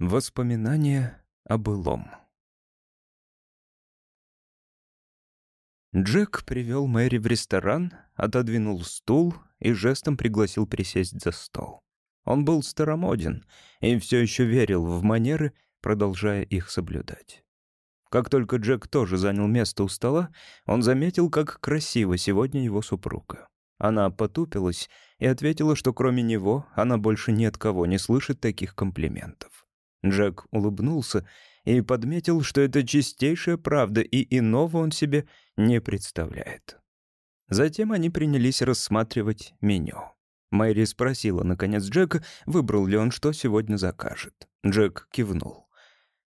Воспоминания о былом. Джек привел Мэри в ресторан, отодвинул стул и жестом пригласил присесть за стол. Он был старомоден и все еще верил в манеры, продолжая их соблюдать. Как только Джек тоже занял место у стола, он заметил, как красиво сегодня его супруга. Она потупилась и ответила, что кроме него она больше ни от кого не слышит таких комплиментов. Джек улыбнулся и подметил, что это чистейшая правда, и иного он себе не представляет. Затем они принялись рассматривать меню. Мэри спросила, наконец, Джека, выбрал ли он, что сегодня закажет. Джек кивнул.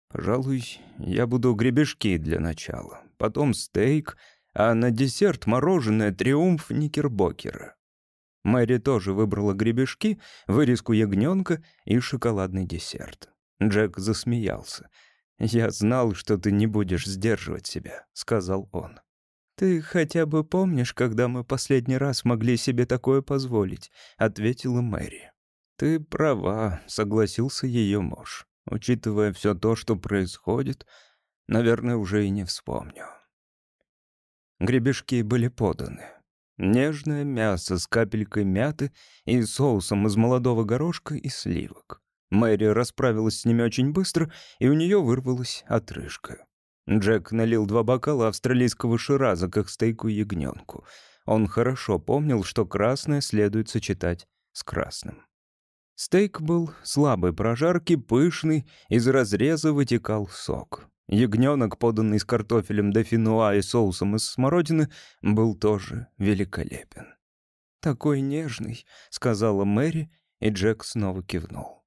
«Пожалуй, я буду гребешки для начала, потом стейк, а на десерт мороженое «Триумф Никербокера». Мэри тоже выбрала гребешки, вырезку ягненка и шоколадный десерт. Джек засмеялся. «Я знал, что ты не будешь сдерживать себя», — сказал он. «Ты хотя бы помнишь, когда мы последний раз могли себе такое позволить?» — ответила Мэри. «Ты права», — согласился ее муж. «Учитывая все то, что происходит, наверное, уже и не вспомню». Гребешки были поданы. Нежное мясо с капелькой мяты и соусом из молодого горошка и сливок. Мэри расправилась с ними очень быстро, и у нее вырвалась отрыжка. Джек налил два бокала австралийского шираза к их стейку ягненку. Он хорошо помнил, что красное следует сочетать с красным. Стейк был слабой прожарки, пышный, из разреза вытекал сок. Ягненок, поданный с картофелем дофинуа и соусом из смородины, был тоже великолепен. «Такой нежный», — сказала Мэри, и Джек снова кивнул.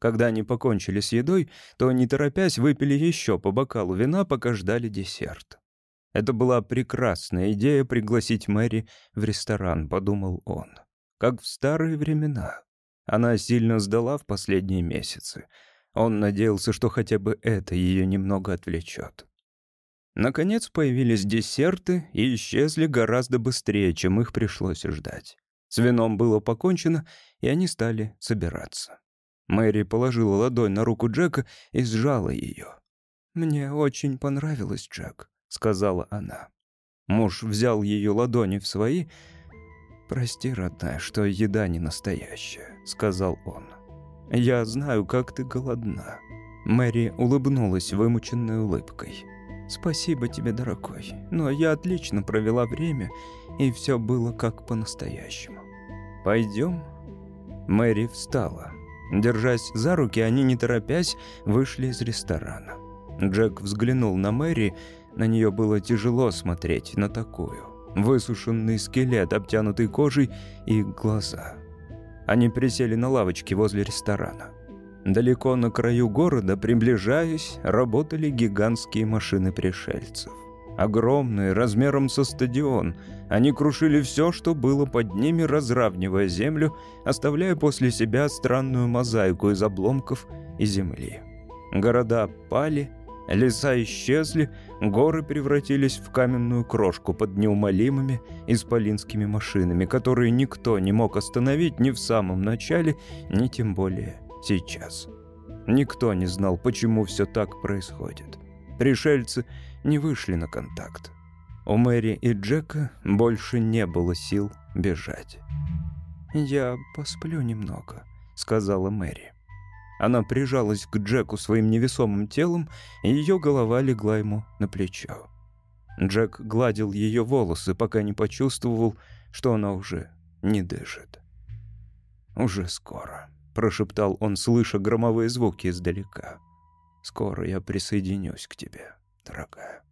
Когда они покончили с едой, то, не торопясь, выпили еще по бокалу вина, пока ждали десерт. Это была прекрасная идея пригласить Мэри в ресторан, подумал он. Как в старые времена. Она сильно сдала в последние месяцы. Он надеялся, что хотя бы это ее немного отвлечет. Наконец появились десерты и исчезли гораздо быстрее, чем их пришлось ждать. С вином было покончено, и они стали собираться. Мэри положила ладонь на руку Джека и сжала ее. «Мне очень понравилось, Джек», — сказала она. Муж взял ее ладони в свои. «Прости, родная, что еда не настоящая», — сказал он. «Я знаю, как ты голодна». Мэри улыбнулась вымученной улыбкой. «Спасибо тебе, дорогой, но я отлично провела время, и все было как по-настоящему. Пойдем?» Мэри встала. Держась за руки, они, не торопясь, вышли из ресторана. Джек взглянул на Мэри, на нее было тяжело смотреть на такую. Высушенный скелет, обтянутый кожей и глаза. Они присели на лавочке возле ресторана. Далеко на краю города, приближаясь, работали гигантские машины пришельцев. Огромные, размером со стадион. Они крушили все, что было под ними, разравнивая землю, оставляя после себя странную мозаику из обломков и земли. Города пали, леса исчезли, горы превратились в каменную крошку под неумолимыми исполинскими машинами, которые никто не мог остановить ни в самом начале, ни тем более сейчас. Никто не знал, почему все так происходит. Пришельцы не вышли на контакт. У Мэри и Джека больше не было сил бежать. «Я посплю немного», — сказала Мэри. Она прижалась к Джеку своим невесомым телом, и ее голова легла ему на плечо. Джек гладил ее волосы, пока не почувствовал, что она уже не дышит. «Уже скоро», — прошептал он, слыша громовые звуки издалека. «Скоро я присоединюсь к тебе» дорогая.